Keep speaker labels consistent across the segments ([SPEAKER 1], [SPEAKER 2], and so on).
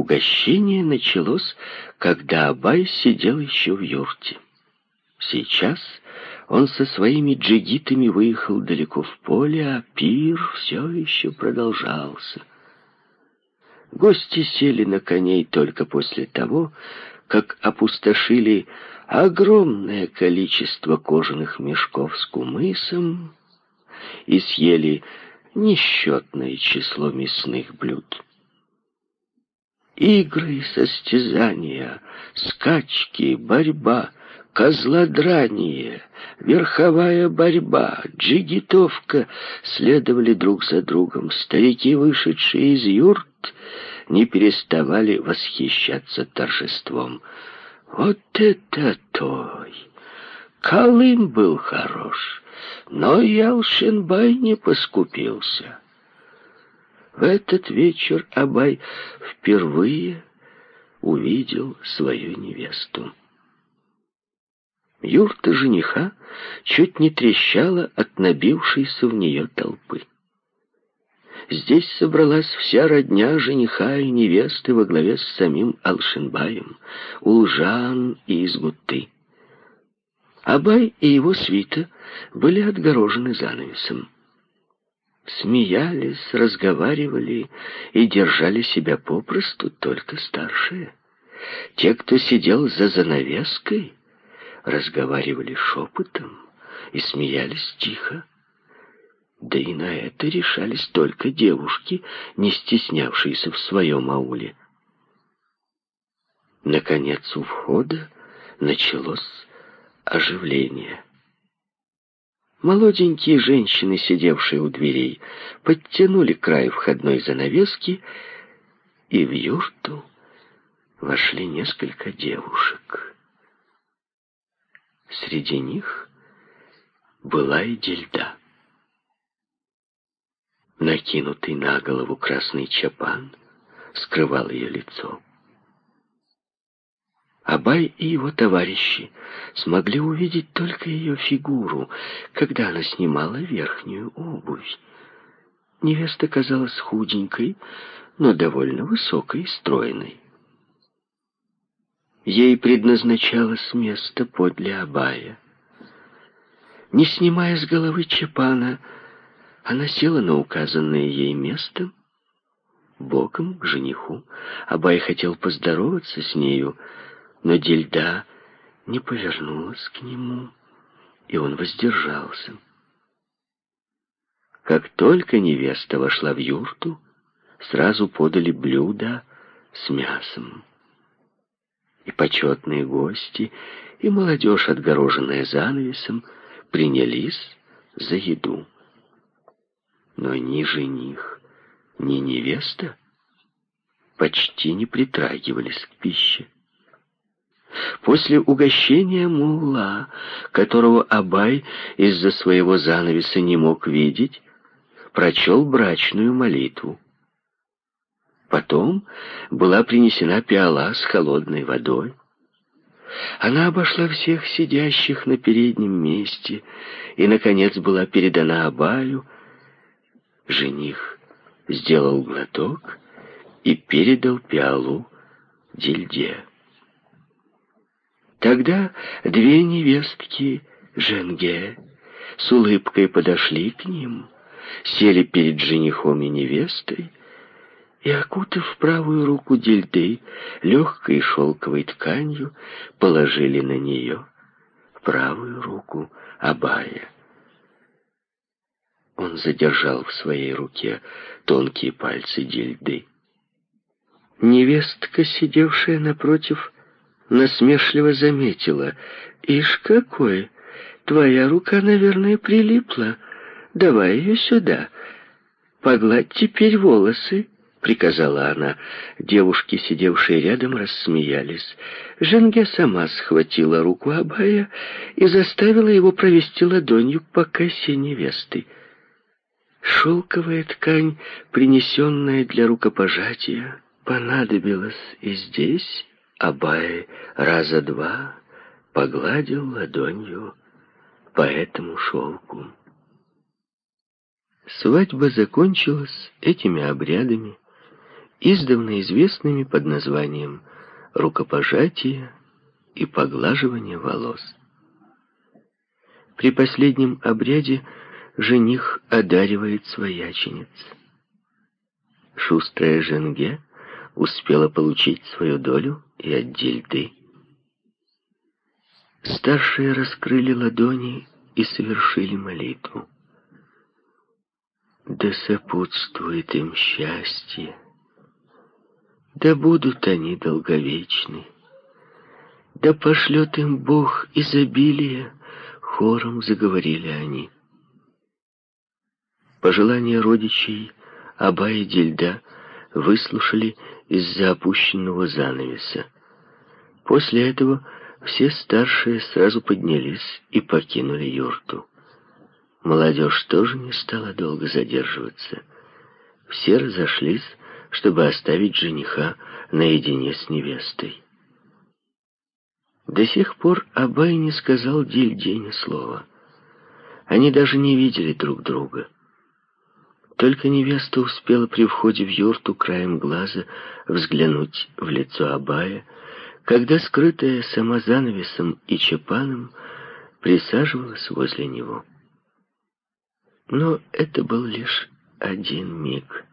[SPEAKER 1] Угощение началось, когда Абай сидел еще в юрте. Сейчас он со своими джигитами выехал далеко в поле, а пир все еще продолжался. Гости сели на коней только после того, как опустошили огромное количество кожаных мешков с кумысом и съели несчетное число мясных блюд. Игры, состязания, скачки, борьба, козлодрание, верховая борьба, джигитовка следовали друг за другом. Старики, вышедшие из юрт, не переставали восхищаться торжеством. Вот это той! Колым был хорош, но Ялшинбай не поскупился. В этот вечер Абай впервые увидел свою невесту. Юрта жениха чуть не трещала от набившейся в нее толпы. Здесь собралась вся родня жениха и невесты во главе с самим Алшинбаем, Улжан и Изгуты. Абай и его свита были отгорожены занавесом. Смеялись, разговаривали и держали себя попросту только старшие. Те, кто сидел за занавеской, разговаривали шепотом и смеялись тихо. Да и на это решались только девушки, не стеснявшиеся в своем ауле. Наконец у входа началось оживление. Молоденькие женщины, сидевшие у дверей, подтянули край входной занавески, и в юрту вошли несколько девушек. Среди них была и Дельда. Накинутый на голову красный чапан скрывал ее лицо. Абай и его товарищи смогли увидеть только ее фигуру, когда она снимала верхнюю обувь. Невеста казалась худенькой, но довольно высокой и стройной. Ей предназначалось место подле Абая. Не снимая с головы чапана, она села на указанное ей место, боком к жениху. Абай хотел поздороваться с нею, но Дельда не повернулась к нему, и он воздержался. Как только невеста вошла в юрту, сразу подали блюда с мясом. И почетные гости, и молодежь, отгороженная занавесом, принялись за еду. Но ни жених, ни невеста почти не притрагивались к пище. После угощения мулла, которого Абай из-за своего занавеса не мог видеть, прочел брачную молитву. Потом была принесена пиала с холодной водой. Она обошла всех сидящих на переднем месте и, наконец, была передана Абаю, Жених сделал глоток и передал пиалу Дильде. Тогда две невестки Женге с улыбкой подошли к ним, сели перед женихом и невестой и, окутав правую руку Дильды легкой шелковой тканью, положили на нее правую руку Абая. Он задержал в своей руке тонкие пальцы дельды. Невестка, сидевшая напротив, насмешливо заметила. «Ишь какой! Твоя рука, наверное, прилипла. Давай ее сюда. Погладь теперь волосы». — приказала она. Девушки, сидевшие рядом, рассмеялись. Женге сама схватила руку Абая и заставила его провести ладонью по косе невесты. Шелковая ткань, принесенная для рукопожатия, понадобилась и здесь. Абай раза два погладил ладонью по этому шелку. Свадьба закончилась этими обрядами, издавна известными под названием рукопожатие и поглаживание волос. При последнем обряде жених одаривает своячениц. Шустрая Женге успела получить свою долю и от дельды. Старшие раскрыли ладони и совершили молитву. Да сопутствует им счастье, да будут они долговечны, да пошлет им Бог изобилие, хором заговорили они. Пожелания родичей Аба и Дельда выслушали из-за опущенного занавеса. После этого все старшие сразу поднялись и покинули юрту. Молодежь тоже не стала долго задерживаться. Все разошлись, чтобы оставить жениха наедине с невестой. До сих пор Абай не сказал Дильде ни слова. Они даже не видели друг друга. Только невеста успела при входе в юрту краем глаза взглянуть в лицо Абая, когда, скрытая сама занавесом и чепаном, присаживалась возле него. Но это был лишь один миг.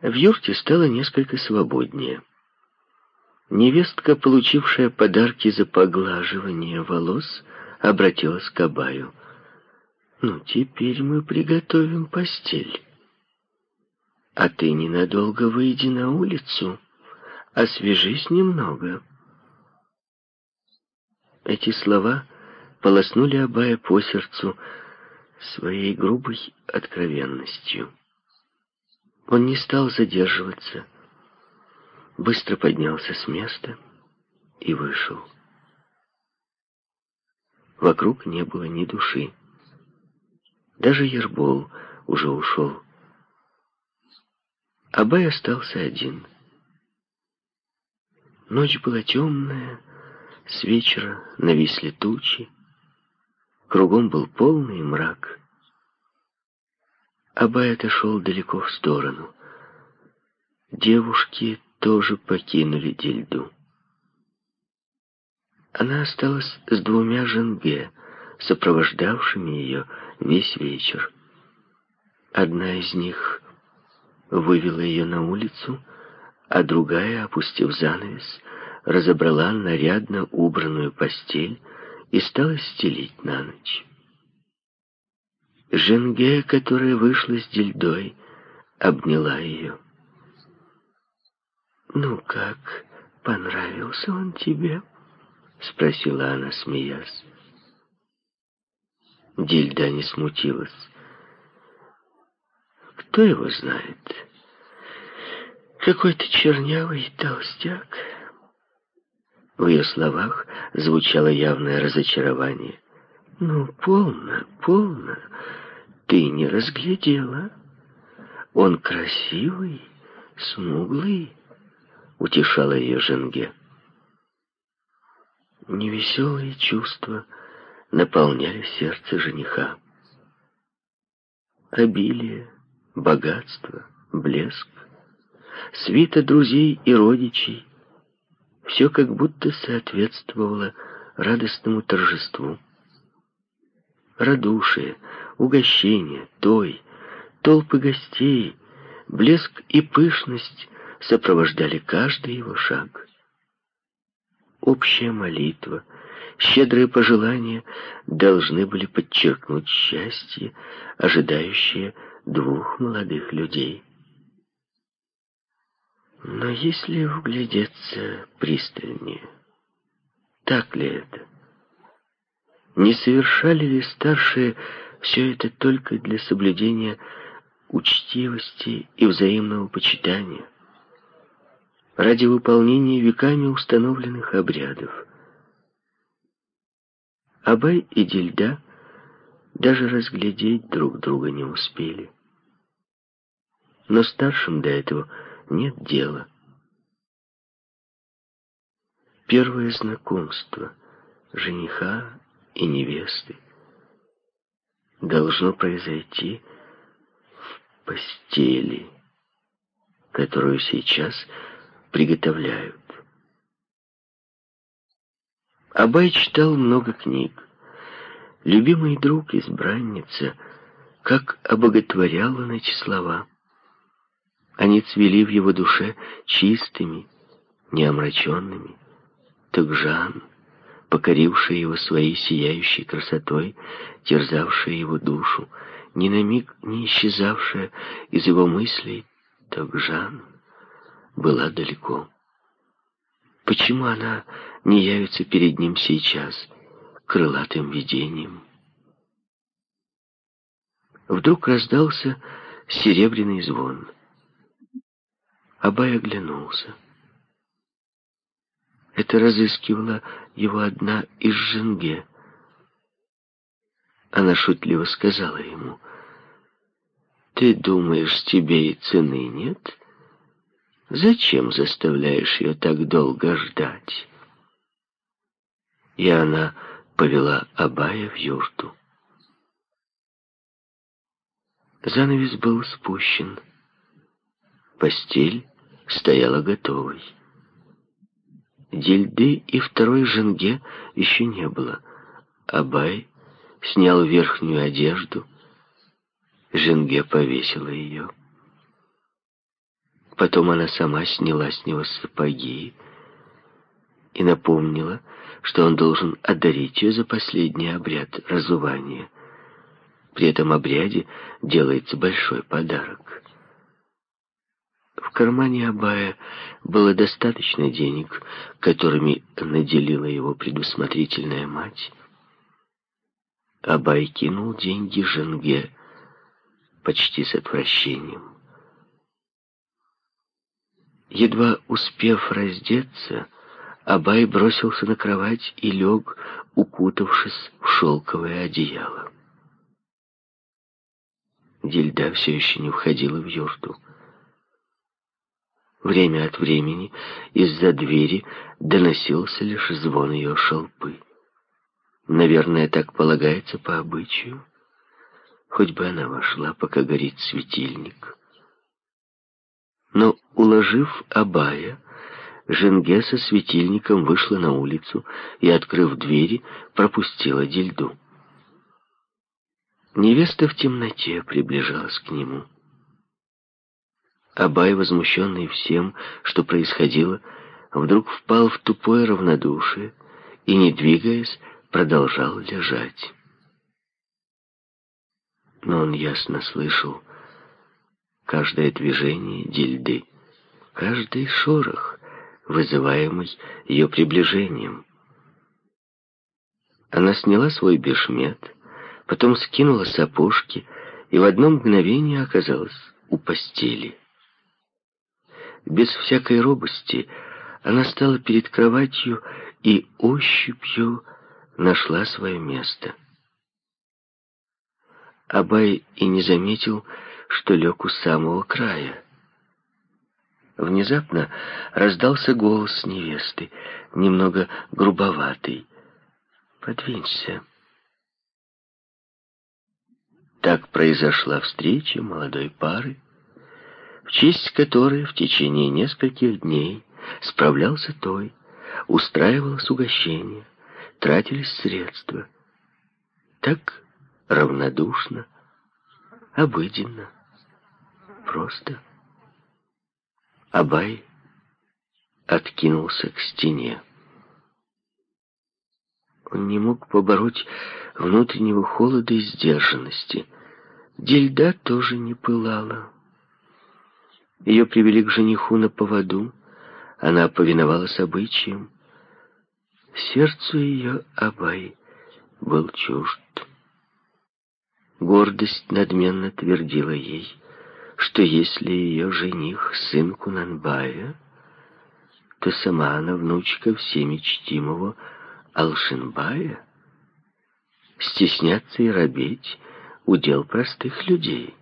[SPEAKER 1] В юрте стало несколько свободнее. Невестка, получившая подарки за поглаживание волос, обратилась к Абаю. «Ну, теперь мы приготовим постель. А ты ненадолго выйди на улицу, освежись немного». Эти слова полоснули Абая по сердцу своей грубой откровенностью. Он не стал задерживаться, быстро поднялся с места и вышел. Вокруг не было ни души. Даже Ербол уже ушел. Абай остался один. Ночь была темная, с вечера нависли тучи. Кругом был полный мрак. Абай отошел далеко в сторону. Девушки тоже покинули Дельду. Она осталась с двумя женге, сопровождавшими ее весь вечер. Одна из них вывела ее на улицу, а другая, опустив занавес, разобрала нарядно убранную постель и стала стелить на ночь. Женге, которая вышла с дельдой, обняла ее. «Ну как, понравился он тебе?» — спросила она, смеясь. Дельда не смутилась. «Кто его знает? Какой-то чернявый толстяк». В ее словах звучало явное разочарование. «Ну, полно, полно. Ты не разглядела. Он красивый, смуглый», — утешала ее Женге. Невеселые чувства наполняли сердце жениха. Обилие, богатство, блеск, свита друзей и родичей все как будто соответствовало радостному торжеству. Радушие, угощение, той, толпы гостей, блеск и пышность сопровождали каждый его шаг. Общая молитва, щедрые пожелания должны были подчеркнуть счастье, ожидающее двух молодых людей. Но если вглядеться пристальнее, так ли это? Не совершали ли старшие все это только для соблюдения учтивости и взаимного почитания, ради выполнения веками установленных обрядов? Абай и Дильда даже разглядеть друг друга не успели. Но старшим до этого нет дела. Первое знакомство жениха и невесты должно произойти в постели. которую сейчас приготовляют. Абай читал много книг. Любимый друг, избранница, как обоготворял он эти слова. Они цвели в его душе чистыми, неомраченными. Так Жан, покорившая его своей сияющей красотой, терзавшая его душу, ни на миг не исчезавшая из его мыслей, так Жан была далеко. Почему она не явится перед ним сейчас, крылатым видением? Вдруг раздался серебряный звон. Абай оглянулся. Это разыскивала его одна из Женге. Она шутливо сказала ему, «Ты думаешь, тебе и цены нет? Зачем заставляешь ее так долго ждать?» И она повела Абая в юрту. Занавес был спущен. Постель стояла готовой. Дельды и второй женге еще не было. Абай снял верхнюю одежду. Женге повесила ее. Потом она сама сняла с него сапоги и напомнила, что он должен одарить ее за последний обряд разувания. При этом обряде делается большой подарок. В кармане Абая было достаточно денег, которыми наделила его предусмотрительная мать. Абай кинул деньги Женге почти с отвращением. Едва успев раздеться, Абай бросился на кровать и лег, укутавшись в шелковое одеяло. Дельда все еще не входила в юрту. Время от времени из-за двери доносился лишь звон ее шелпы. Наверное, так полагается по обычаю. Хоть бы она вошла, пока горит светильник. Но, уложив Абая, Женге со светильником вышла на улицу и, открыв двери, пропустила Дельду. Невеста в темноте приближалась к нему. Абай, возмущенный всем, что происходило, вдруг впал в тупое равнодушие и, не двигаясь, продолжал лежать. Но он ясно слышал каждое движение дельды, каждый шорох, вызываемый ее приближением. Она сняла свой бешмет, потом скинула сапожки и в одно мгновение оказалась у постели. Без всякой робости она стала перед кроватью и ощупью нашла свое место. Абай и не заметил, что лег у самого края. Внезапно раздался голос невесты, немного грубоватый. «Подвинься». Так произошла встреча молодой пары, в честь которой в течение нескольких дней справлялся той, устраивалось угощение, тратились средства. Так равнодушно, обыденно, просто. Абай откинулся к стене. Он не мог побороть внутреннего холода и сдержанности. Дельда тоже не пылала. Ее привели к жениху на поводу. Она повиновалась обычаям. Сердцу ее Абай был чужд. Гордость надменно твердила ей, что если ее жених сын Кунанбая, то сама она внучка всеми чтимого Алшинбая. Стесняться и робеть — удел простых людей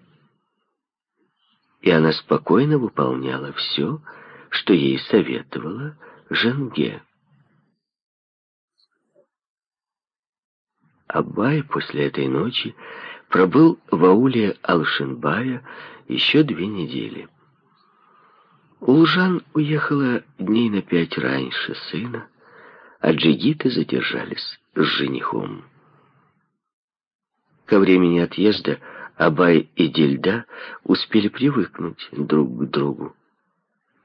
[SPEAKER 1] и она спокойно выполняла все, что ей советовала Женге. Аббай после этой ночи пробыл в ауле Алшинбая еще две недели. Улжан уехала дней на пять раньше сына, а джигиты задержались с женихом. Ко времени отъезда Абай и Дильда успели привыкнуть друг к другу.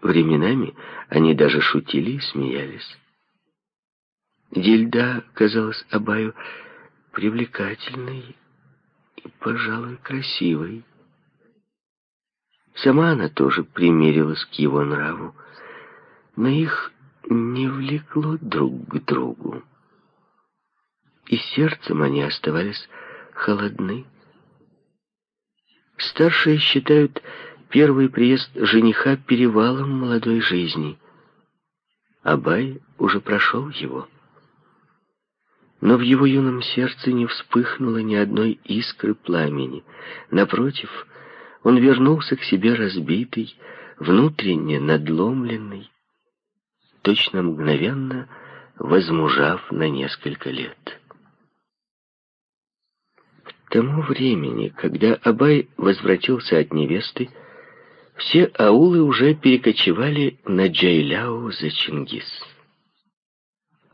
[SPEAKER 1] Временами они даже шутили и смеялись. Дильда казалась Абаю привлекательной и, пожалуй, красивой. Сама она тоже примерилась к его нраву, но их не влекло друг к другу. И сердцем они оставались холодны. Старшие считают первый приезд жениха перевалом молодой жизни. Абай уже прошел его. Но в его юном сердце не вспыхнуло ни одной искры пламени. Напротив, он вернулся к себе разбитый, внутренне надломленный, точно мгновенно возмужав на несколько лет. К тому времени, когда Абай возвратился от невесты, все аулы уже перекочевали на Джайляу за Чингис.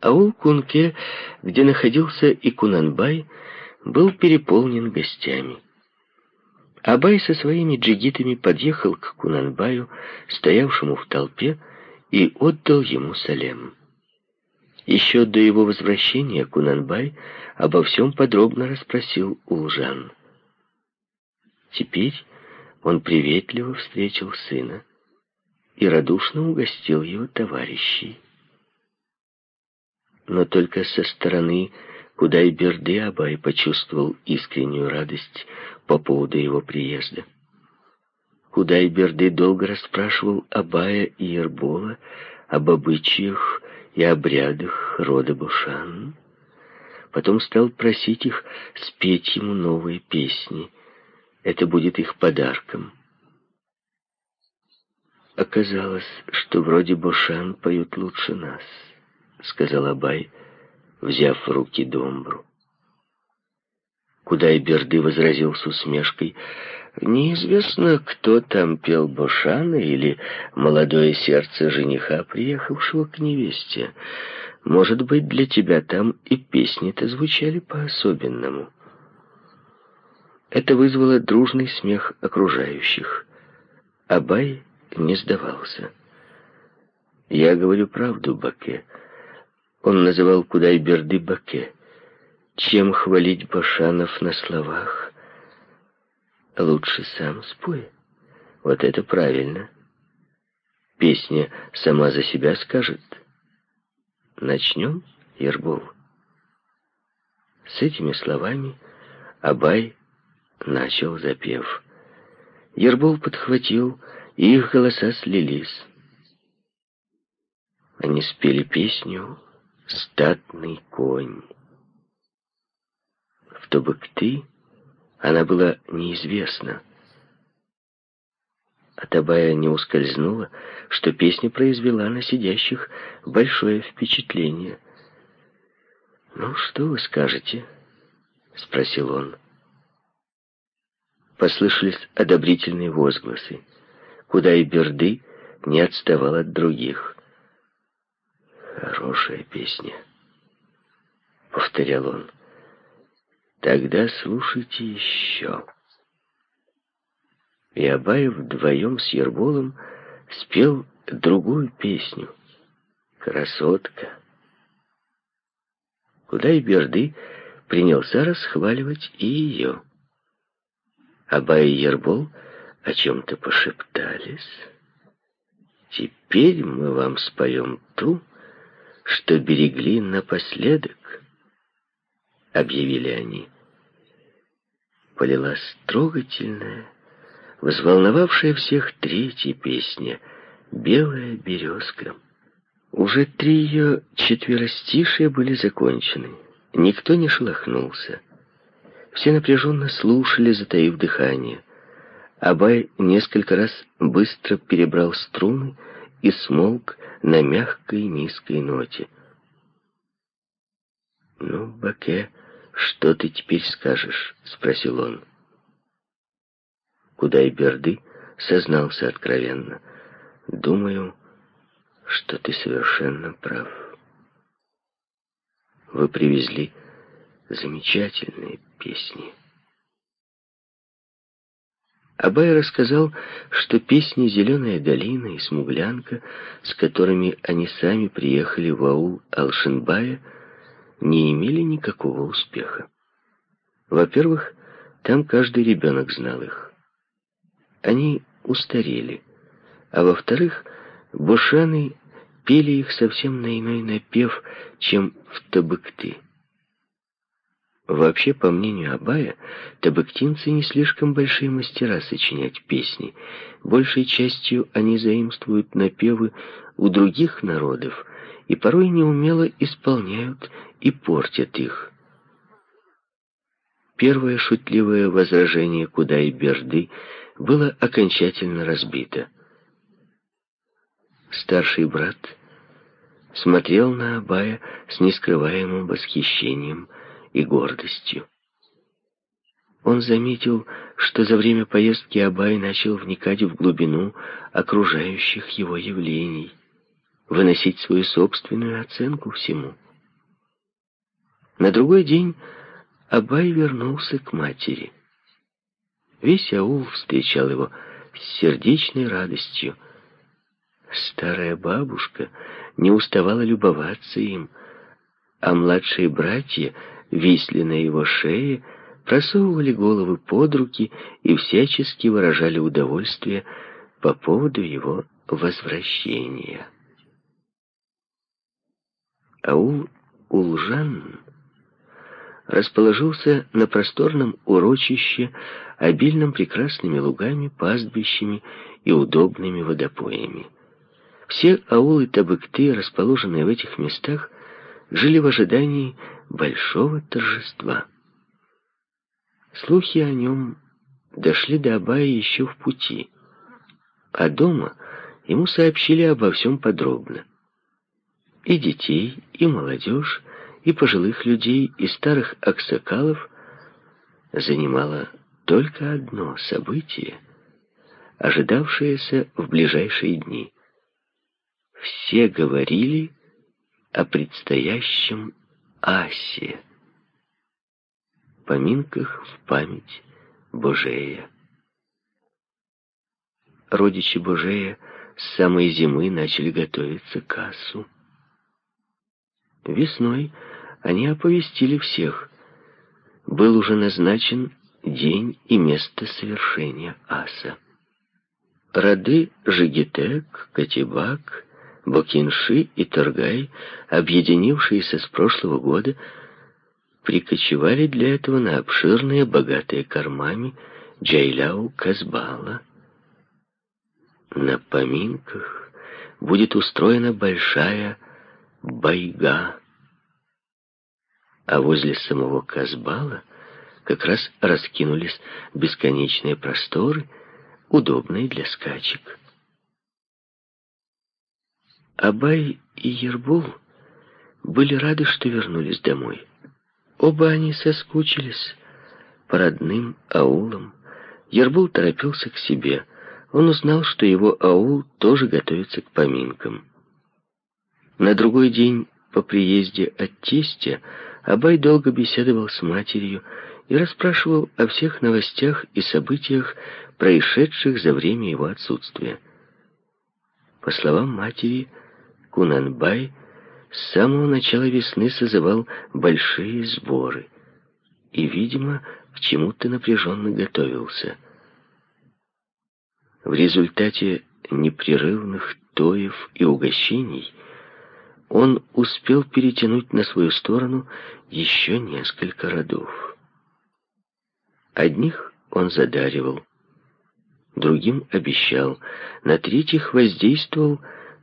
[SPEAKER 1] Аул Кунке, где находился и Кунанбай, был переполнен гостями. Абай со своими джигитами подъехал к Кунанбаю, стоявшему в толпе, и отдал ему салем. Еще до его возвращения Кунанбай обо всем подробно расспросил Улжан. Теперь он приветливо встретил сына и радушно угостил его товарищей. Но только со стороны Кудай-Берды Абай почувствовал искреннюю радость по поводу его приезда. Кудай-Берды долго расспрашивал Абая и Ербола об обычаях и обрядах рода Бушан. Потом стал просить их спеть ему новые песни. Это будет их подарком. Оказалось, что вроде Бушан поют лучше нас, сказал Абай, взяв в руки домбру. Куда и Берды возразил с усмешкой, «Неизвестно, кто там пел Бошана или молодое сердце жениха, приехавшего к невесте. Может быть, для тебя там и песни-то звучали по-особенному». Это вызвало дружный смех окружающих. Абай не сдавался. «Я говорю правду, Баке», он называл Кудай-Берды Баке. Чем хвалить Башанов на словах? Лучше сам спой. Вот это правильно. Песня сама за себя скажет. Начнем, Ербол. С этими словами Абай начал запев. Ербол подхватил, и их голоса слились. Они спели песню статный конь. В Тобыкты она была неизвестна. От Абая не ускользнуло, что песня произвела на сидящих большое впечатление. «Ну, что вы скажете?» — спросил он. Послышались одобрительные возгласы, куда и Берды не отставал от других. «Хорошая песня», — повторял он. «Тогда слушайте еще». И Абаев вдвоем с Ерболом спел другую песню «Красотка». Куда и Берды принялся расхваливать и ее. Абай и Ербол о чем-то пошептались. «Теперь мы вам споем ту, что берегли напоследок, объявили они. Полилась трогательная, взволновавшая всех третья песня «Белая березка». Уже три ее четверостишия были закончены. Никто не шелохнулся. Все напряженно слушали, затаив дыхание. Абай несколько раз быстро перебрал струны и смолк на мягкой низкой ноте. «Ну, Баке, что ты теперь скажешь?» — спросил он. Куда и Берды сознался откровенно. Думаю, что ты совершенно прав. Вы привезли замечательные песни. Абай рассказал, что песни «Зеленая долина» и «Смуглянка», с которыми они сами приехали в аул Алшинбая, не имели никакого успеха. Во-первых, там каждый ребенок знал их. Они устарели. А во-вторых, бушаны пели их совсем на иной напев, чем в табыкты. Вообще, по мнению Абая, табыктинцы не слишком большие мастера сочинять песни. Большей частью они заимствуют напевы у других народов и порой неумело исполняют и портят их. Первое шутливое возражение Кудай-Берды было окончательно разбито. Старший брат смотрел на Абая с нескрываемым восхищением – и гордостью. Он заметил, что за время поездки Абай начал вникать в глубину окружающих его явлений, выносить свою собственную оценку всему. На другой день Абай вернулся к матери. Весь аул встречал его с сердечной радостью. Старая бабушка не уставала любоваться им, а младшие братья висли на его шее, просовывали головы под руки и всячески выражали удовольствие по поводу его возвращения. Аул Улжан расположился на просторном урочище, обильном прекрасными лугами, пастбищами и удобными водопоями. Все аулы Табыкты, расположенные в этих местах, жили в ожидании большого торжества. Слухи о нем дошли до Абая еще в пути, а дома ему сообщили обо всем подробно. И детей, и молодежь, и пожилых людей, и старых аксакалов занимало только одно событие, ожидавшееся в ближайшие дни. Все говорили о предстоящем Асе. Поминках в память Божея. Родичи Божея с самой зимы начали готовиться к Асу. Весной они оповестили всех. Был уже назначен день и место совершения Аса. Роды Жигитек, Катибак Бокинши и Торгай, объединившиеся с прошлого года, прикочевали для этого на обширные, богатые кормами Джайляу Казбала. На поминках будет устроена большая байга, а возле самого Казбала как раз раскинулись бесконечные просторы, удобные для скачек. Абай и Ербул были рады, что вернулись домой. Оба они соскучились по родным аулам. Ербул торопился к себе. Он узнал, что его аул тоже готовится к поминкам. На другой день по приезде от тестя Абай долго беседовал с матерью и расспрашивал о всех новостях и событиях, происшедших за время его отсутствия. По словам матери, Кунанбай с самого начала весны созывал большие сборы и, видимо, к чему-то напряженно готовился. В результате непрерывных тоев и угощений он успел перетянуть на свою сторону еще несколько родов. Одних он задаривал, другим обещал, на третьих воздействовал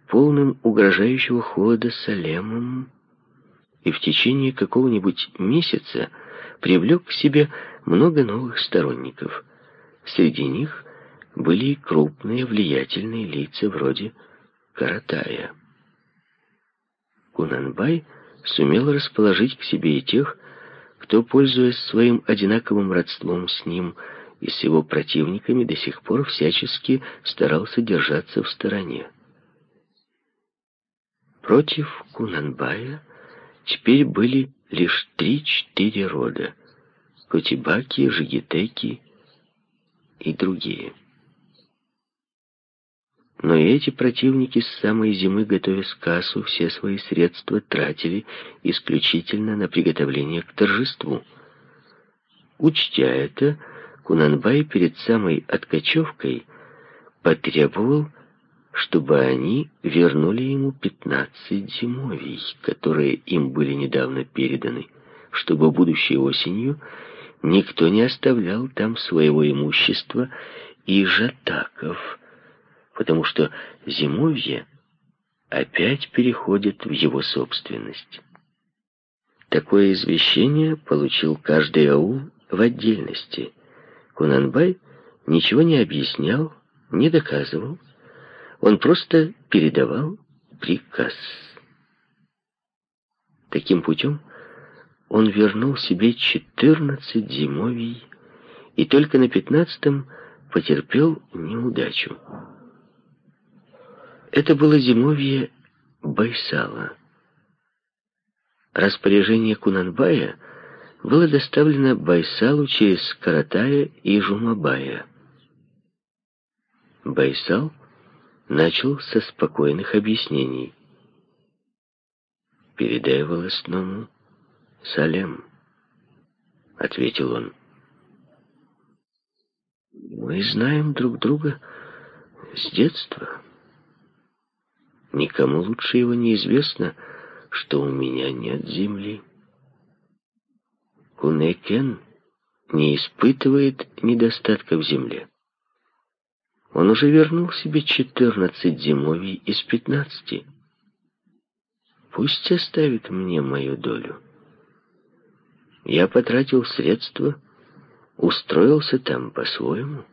[SPEAKER 1] полным угрожающего холода Салемом и в течение какого-нибудь месяца привлек к себе много новых сторонников. Среди них были и крупные влиятельные лица вроде Каратая. Кунанбай сумел расположить к себе и тех, кто, пользуясь своим одинаковым родством с ним и с его противниками, до сих пор всячески старался держаться в стороне. Против Кунанбая теперь были лишь три-четыре рода — Кутибаки, Жигитеки и другие. Но и эти противники с самой зимы, готовя сказу, все свои средства тратили исключительно на приготовление к торжеству. Учтя это, Кунанбай перед самой откачевкой потребовал, чтобы они вернули ему пятнадцать зимовий, которые им были недавно переданы, чтобы будущей осенью никто не оставлял там своего имущества и жатаков, потому что зимовье опять переходит в его собственность. Такое извещение получил каждый аул в отдельности. Кунанбай ничего не объяснял, не доказывал, он просто передавал приказ. Таким путем он вернул себе 14 зимовий и только на пятнадцатом потерпел неудачу. Это было зимовье Байсала. Распоряжение Кунанбая было доставлено Байсалу через Каратая и Жумабая. Байсал начал со спокойных объяснений. «Передай волосному Салем», — ответил он. «Мы знаем друг друга с детства. Никому лучше его неизвестно, что у меня нет земли. Кунекен не испытывает недостатка в земле. Он уже вернул себе четырнадцать зимовий из пятнадцати. Пусть оставит мне мою долю. Я потратил средства, устроился там по-своему.